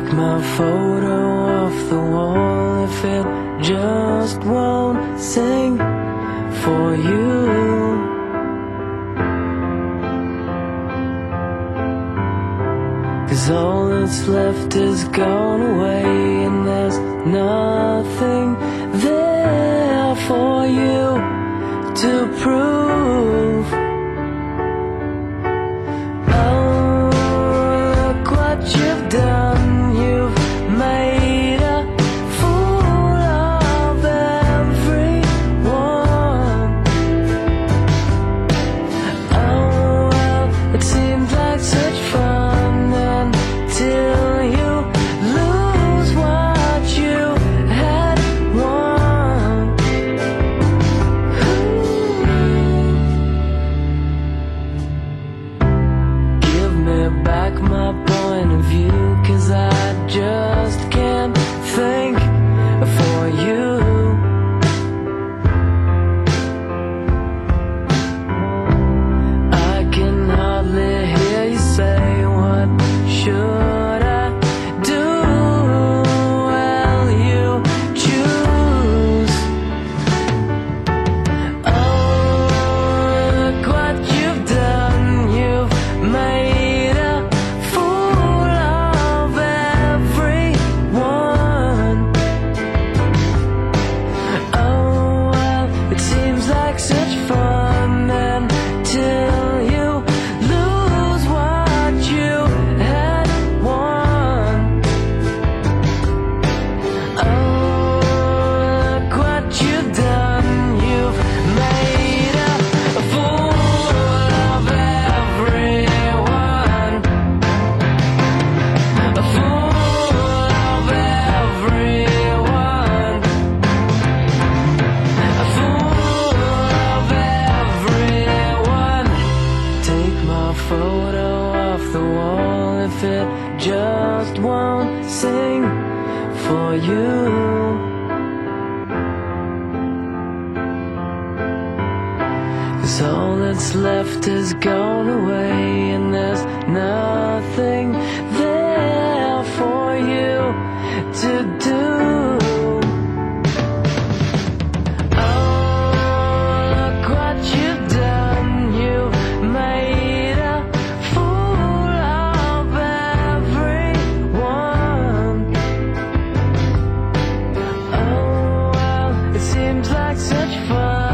take my photo off the wall if it just won't sing for you. Cause all that's left is gone away and there's nothing there. my just won't sing for you. Cause all that's left is gone away, and there's nothing like such fun.